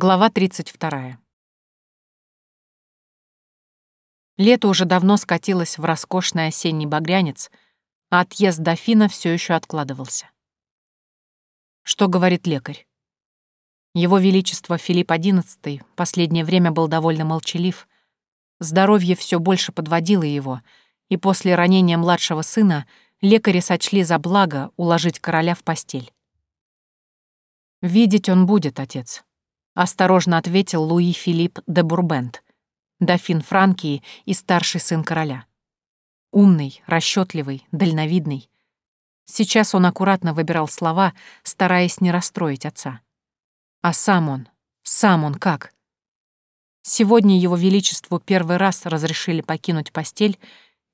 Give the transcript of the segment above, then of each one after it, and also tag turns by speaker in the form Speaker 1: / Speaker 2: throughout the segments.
Speaker 1: Глава 32. Лето уже давно скатилось в роскошный осенний багрянец, а отъезд дофина все еще откладывался. Что говорит лекарь? Его Величество Филипп XI последнее время был довольно молчалив, здоровье все больше подводило его, и после ранения младшего сына лекари сочли за благо уложить короля в постель. «Видеть он будет, отец», осторожно ответил Луи Филипп де Бурбент, дофин Франкии и старший сын короля. Умный, расчетливый, дальновидный. Сейчас он аккуратно выбирал слова, стараясь не расстроить отца. А сам он, сам он как? Сегодня его величеству первый раз разрешили покинуть постель,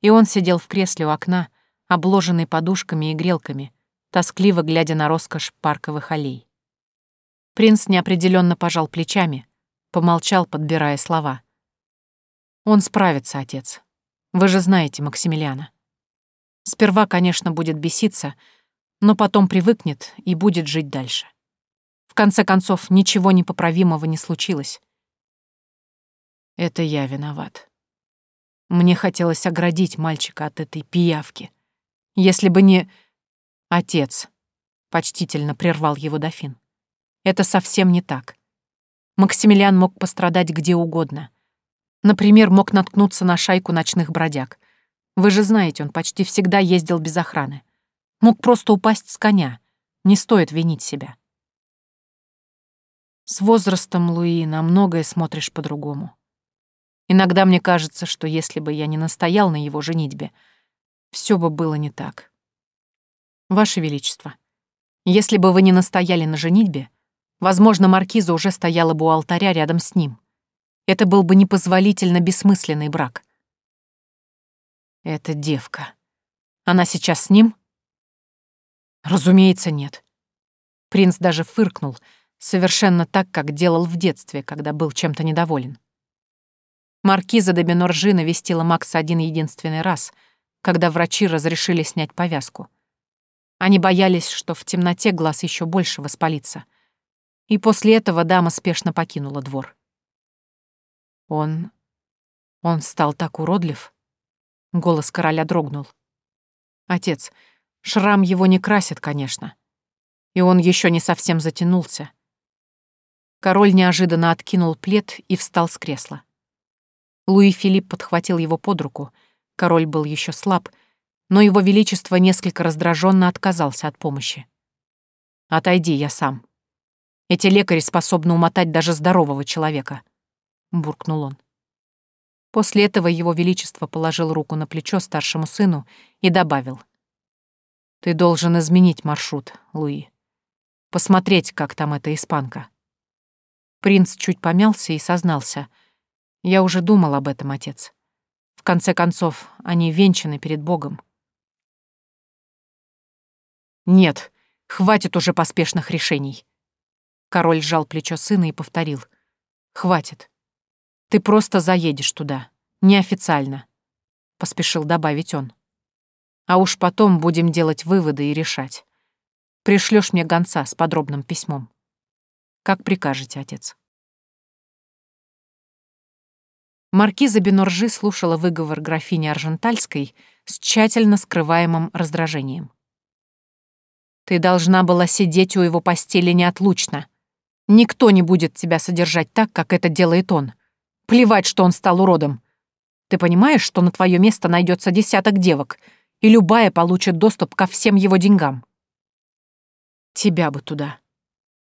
Speaker 1: и он сидел в кресле у окна, обложенный подушками и грелками, тоскливо глядя на роскошь парковых аллей. Принц неопределенно пожал плечами, помолчал, подбирая слова. «Он справится, отец. Вы же знаете Максимилиана. Сперва, конечно, будет беситься, но потом привыкнет и будет жить дальше. В конце концов, ничего непоправимого не случилось. Это я виноват. Мне хотелось оградить мальчика от этой пиявки. Если бы не... Отец, почтительно прервал его дофин. Это совсем не так. Максимилиан мог пострадать где угодно. Например, мог наткнуться на шайку ночных бродяг. Вы же знаете, он почти всегда ездил без охраны. Мог просто упасть с коня. Не стоит винить себя. С возрастом, Луи, на многое смотришь по-другому. Иногда мне кажется, что если бы я не настоял на его женитьбе, все бы было не так. Ваше Величество, если бы вы не настояли на женитьбе, Возможно, маркиза уже стояла бы у алтаря рядом с ним. Это был бы непозволительно бессмысленный брак. Это девка. Она сейчас с ним? Разумеется, нет. Принц даже фыркнул, совершенно так, как делал в детстве, когда был чем-то недоволен. Маркиза де Беноржи навестила Макса один единственный раз, когда врачи разрешили снять повязку. Они боялись, что в темноте глаз еще больше воспалится — и после этого дама спешно покинула двор. Он... он стал так уродлив. Голос короля дрогнул. Отец, шрам его не красит, конечно. И он еще не совсем затянулся. Король неожиданно откинул плед и встал с кресла. Луи Филипп подхватил его под руку. Король был еще слаб, но его величество несколько раздраженно отказался от помощи. «Отойди, я сам», эти лекари способны умотать даже здорового человека», — буркнул он. После этого его величество положил руку на плечо старшему сыну и добавил. «Ты должен изменить маршрут, Луи. Посмотреть, как там эта испанка». Принц чуть помялся и сознался. «Я уже думал об этом, отец. В конце концов, они венчаны перед Богом». «Нет, хватит уже поспешных решений», Король сжал плечо сына и повторил. «Хватит. Ты просто заедешь туда. Неофициально», — поспешил добавить он. «А уж потом будем делать выводы и решать. Пришлёшь мне гонца с подробным письмом. Как прикажете, отец». Маркиза Беноржи слушала выговор графини Аржентальской с тщательно скрываемым раздражением. «Ты должна была сидеть у его постели неотлучно», Никто не будет тебя содержать так, как это делает он. Плевать, что он стал уродом. Ты понимаешь, что на твое место найдется десяток девок, и любая получит доступ ко всем его деньгам? Тебя бы туда.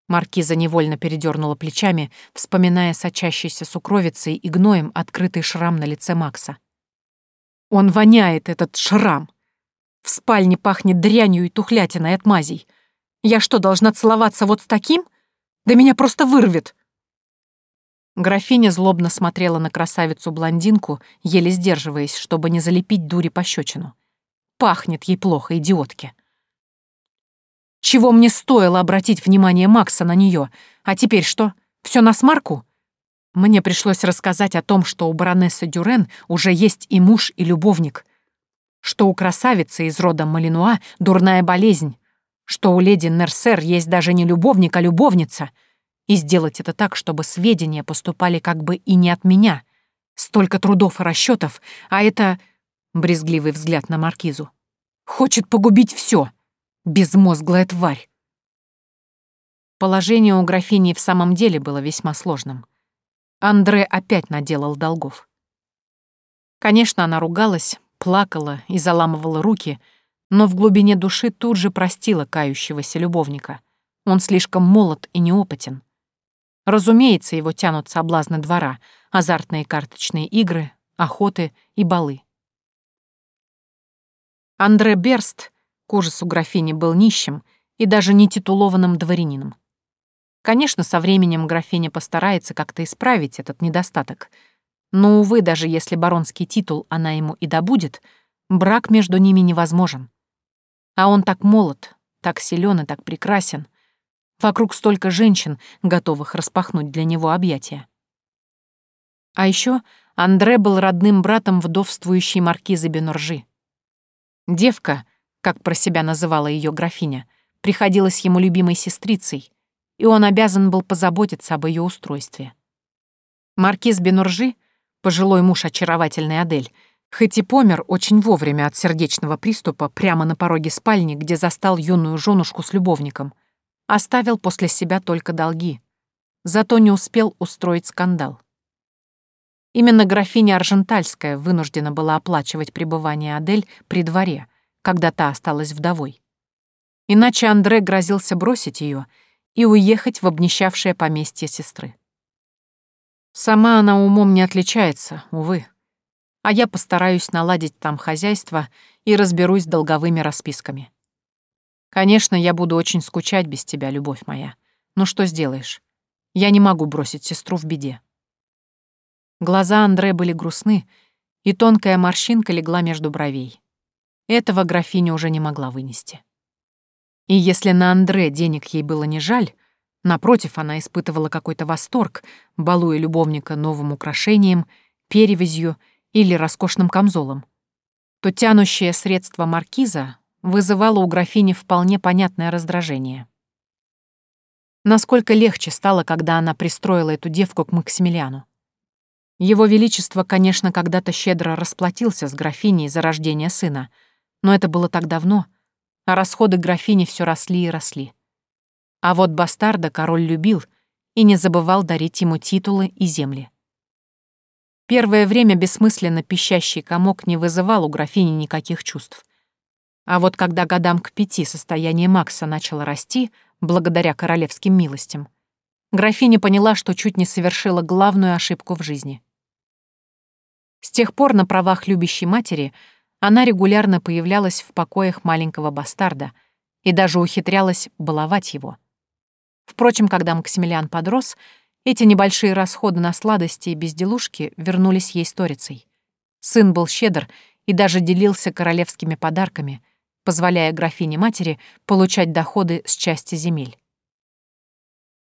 Speaker 1: Маркиза невольно передернула плечами, вспоминая сочащейся сукровицей и гноем открытый шрам на лице Макса. Он воняет, этот шрам. В спальне пахнет дрянью и тухлятиной от мазей. Я что, должна целоваться вот с таким? Да меня просто вырвет!» Графиня злобно смотрела на красавицу-блондинку, еле сдерживаясь, чтобы не залепить дури пощечину. Пахнет ей плохо, идиотке. Чего мне стоило обратить внимание Макса на нее? А теперь что, все на смарку? Мне пришлось рассказать о том, что у баронессы Дюрен уже есть и муж, и любовник, что у красавицы из рода Малинуа дурная болезнь, что у леди Нерсер есть даже не любовник, а любовница, И сделать это так, чтобы сведения поступали как бы и не от меня. Столько трудов и расчетов, а это... Брезгливый взгляд на маркизу. Хочет погубить все. Безмозглая тварь. Положение у графини в самом деле было весьма сложным. Андре опять наделал долгов. Конечно, она ругалась, плакала и заламывала руки, но в глубине души тут же простила кающегося любовника. Он слишком молод и неопытен. Разумеется, его тянут соблазны двора, азартные карточные игры, охоты и балы. Андре Берст, к ужасу графини, был нищим и даже не титулованным дворянином. Конечно, со временем графиня постарается как-то исправить этот недостаток, но, увы, даже если баронский титул она ему и добудет, брак между ними невозможен. А он так молод, так силен и так прекрасен, Вокруг столько женщин, готовых распахнуть для него объятия. А еще Андре был родным братом вдовствующей маркизы Бенуржи. Девка, как про себя называла ее графиня, приходилась ему любимой сестрицей, и он обязан был позаботиться об ее устройстве. Маркиз Бенуржи, пожилой муж очаровательной Адель, хоть и помер очень вовремя от сердечного приступа прямо на пороге спальни, где застал юную женушку с любовником — Оставил после себя только долги. Зато не успел устроить скандал. Именно графиня Аржентальская вынуждена была оплачивать пребывание Адель при дворе, когда та осталась вдовой. Иначе Андре грозился бросить ее и уехать в обнищавшее поместье сестры. Сама она умом не отличается, увы. А я постараюсь наладить там хозяйство и разберусь с долговыми расписками. Конечно, я буду очень скучать без тебя, любовь моя. Но что сделаешь? Я не могу бросить сестру в беде. Глаза Андре были грустны, и тонкая морщинка легла между бровей. Этого графиня уже не могла вынести. И если на Андре денег ей было не жаль, напротив, она испытывала какой-то восторг, балуя любовника новым украшением, перевязью или роскошным камзолом, то тянущее средство маркиза вызывало у графини вполне понятное раздражение. Насколько легче стало, когда она пристроила эту девку к Максимилиану. Его Величество, конечно, когда-то щедро расплатился с графиней за рождение сына, но это было так давно, а расходы графини все росли и росли. А вот бастарда король любил и не забывал дарить ему титулы и земли. Первое время бессмысленно пищащий комок не вызывал у графини никаких чувств — а вот когда годам к пяти состояние Макса начало расти, благодаря королевским милостям, графиня поняла, что чуть не совершила главную ошибку в жизни. С тех пор на правах любящей матери она регулярно появлялась в покоях маленького бастарда и даже ухитрялась баловать его. Впрочем, когда Максимилиан подрос, эти небольшие расходы на сладости и безделушки вернулись ей сторицей. Сын был щедр и даже делился королевскими подарками — позволяя графине-матери получать доходы с части земель.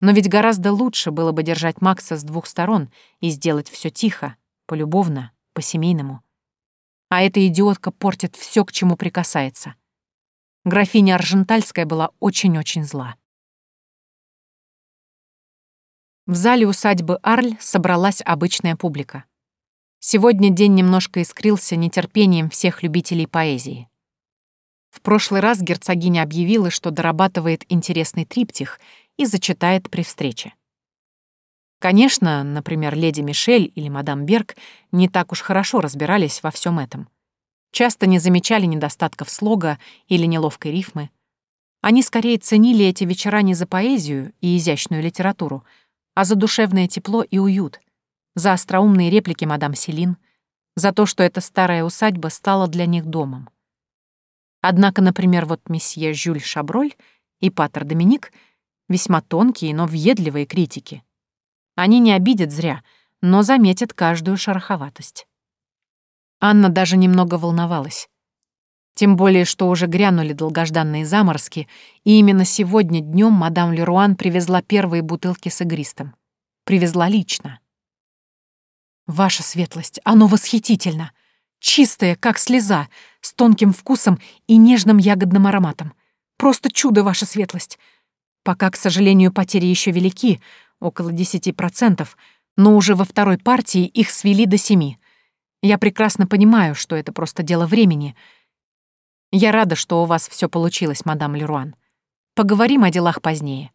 Speaker 1: Но ведь гораздо лучше было бы держать Макса с двух сторон и сделать все тихо, полюбовно, по-семейному. А эта идиотка портит все, к чему прикасается. Графиня Аржентальская была очень-очень зла. В зале усадьбы Арль собралась обычная публика. Сегодня день немножко искрился нетерпением всех любителей поэзии. В прошлый раз герцогиня объявила, что дорабатывает интересный триптих и зачитает при встрече. Конечно, например, леди Мишель или мадам Берг не так уж хорошо разбирались во всем этом. Часто не замечали недостатков слога или неловкой рифмы. Они скорее ценили эти вечера не за поэзию и изящную литературу, а за душевное тепло и уют, за остроумные реплики мадам Селин, за то, что эта старая усадьба стала для них домом. Однако, например, вот месье Жюль Шаброль и Патер Доминик весьма тонкие, но въедливые критики. Они не обидят зря, но заметят каждую шероховатость. Анна даже немного волновалась. Тем более, что уже грянули долгожданные заморозки, и именно сегодня днем мадам Леруан привезла первые бутылки с игристом. Привезла лично. «Ваша светлость, оно восхитительно!» Чистая, как слеза, с тонким вкусом и нежным ягодным ароматом. Просто чудо, ваша светлость. Пока, к сожалению, потери еще велики, около 10%, но уже во второй партии их свели до семи. Я прекрасно понимаю, что это просто дело времени. Я рада, что у вас все получилось, мадам Леруан. Поговорим о делах позднее.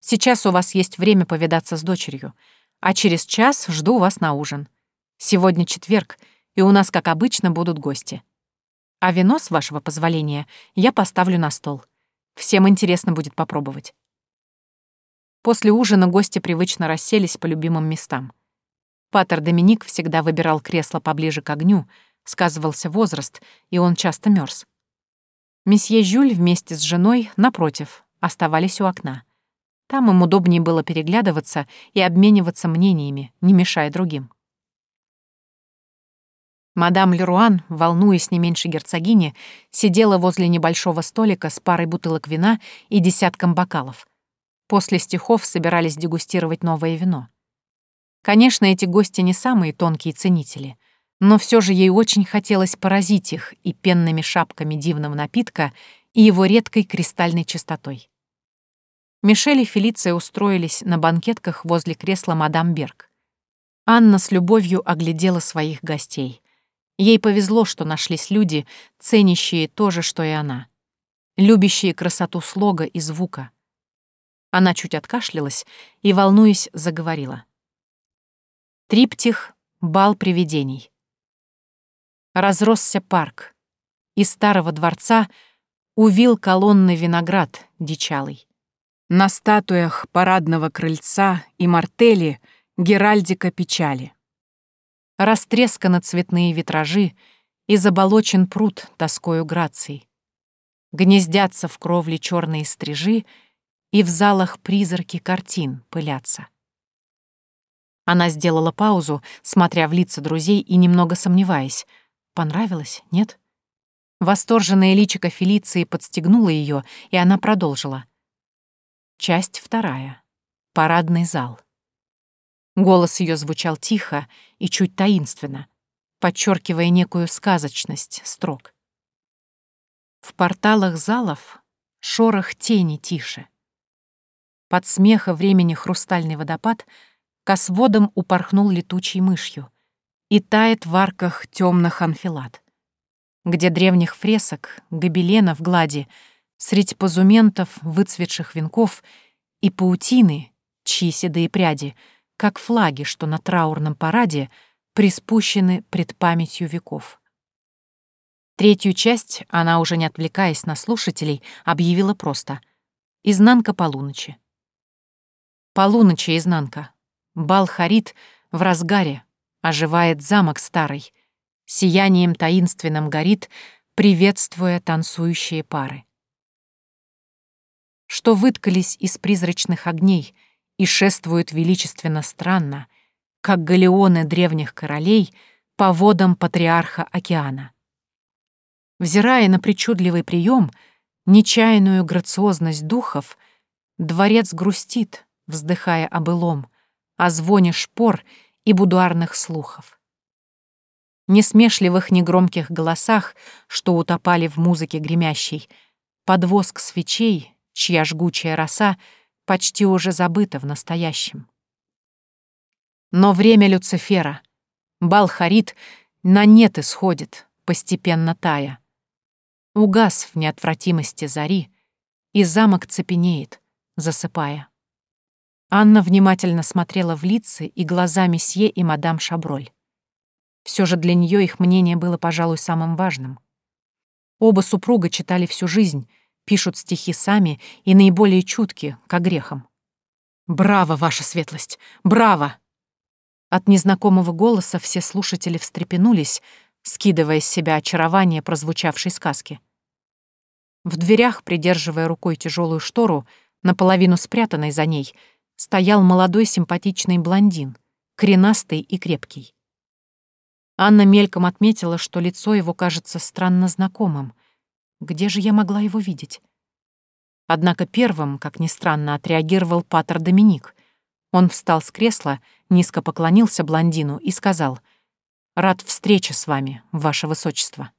Speaker 1: Сейчас у вас есть время повидаться с дочерью, а через час жду вас на ужин. Сегодня четверг, и у нас, как обычно, будут гости. А вино, с вашего позволения, я поставлю на стол. Всем интересно будет попробовать. После ужина гости привычно расселись по любимым местам. Патер Доминик всегда выбирал кресло поближе к огню, сказывался возраст, и он часто мерз. Месье Жюль вместе с женой, напротив, оставались у окна. Там им удобнее было переглядываться и обмениваться мнениями, не мешая другим. Мадам Леруан, волнуясь не меньше герцогини, сидела возле небольшого столика с парой бутылок вина и десятком бокалов, После стихов собирались дегустировать новое вино. Конечно, эти гости не самые тонкие ценители, но все же ей очень хотелось поразить их и пенными шапками дивного напитка, и его редкой кристальной чистотой. Мишель и Фелиция устроились на банкетках возле кресла мадам Берг. Анна с любовью оглядела своих гостей. Ей повезло, что нашлись люди, ценящие то же, что и она. Любящие красоту слога и звука, она чуть откашлялась и, волнуясь, заговорила. Триптих — бал привидений. Разросся парк. Из старого дворца увил колонны виноград дичалый. На статуях парадного крыльца и мартели геральдика печали. Растресканы цветные витражи и заболочен пруд тоскою граций. Гнездятся в кровле черные стрижи — и в залах призраки картин пылятся. Она сделала паузу, смотря в лица друзей и немного сомневаясь. Понравилось, нет? Восторженное личико Фелиции подстегнуло ее, и она продолжила. Часть вторая. Парадный зал. Голос ее звучал тихо и чуть таинственно, подчеркивая некую сказочность строк. В порталах залов шорох тени тише. Под смеха времени хрустальный водопад косводом упорхнул летучей мышью и тает в арках темных анфилат, где древних фресок, гобеленов глади, средь позументов, выцветших венков и паутины, чьи седые пряди, как флаги, что на траурном параде приспущены пред памятью веков. Третью часть она, уже не отвлекаясь на слушателей, объявила просто «Изнанка полуночи». Полуночи изнанка. Бал харит в разгаре, оживает замок старый. Сиянием таинственным горит, приветствуя танцующие пары. Что выткались из призрачных огней и шествуют величественно странно, как галеоны древних королей по водам патриарха океана. Взирая на причудливый прием, нечаянную грациозность духов, дворец грустит, вздыхая о былом, о звоне шпор и будуарных слухов. Несмешливых негромких голосах, что утопали в музыке гремящей, подвоск свечей, чья жгучая роса почти уже забыта в настоящем. Но время Люцифера, бал Харит, на нет исходит, постепенно тая. Угас в неотвратимости зари, и замок цепенеет, засыпая. Анна внимательно смотрела в лица и глаза месье и мадам Шаброль. Все же для нее их мнение было, пожалуй, самым важным. Оба супруга читали всю жизнь, пишут стихи сами и наиболее чутки, к грехам. «Браво, ваша светлость! Браво!» От незнакомого голоса все слушатели встрепенулись, скидывая с себя очарование прозвучавшей сказки. В дверях, придерживая рукой тяжелую штору, наполовину спрятанной за ней, стоял молодой симпатичный блондин, коренастый и крепкий. Анна мельком отметила, что лицо его кажется странно знакомым. Где же я могла его видеть? Однако первым, как ни странно, отреагировал Патер Доминик. Он встал с кресла, низко поклонился блондину и сказал «Рад встрече с вами, ваше высочество».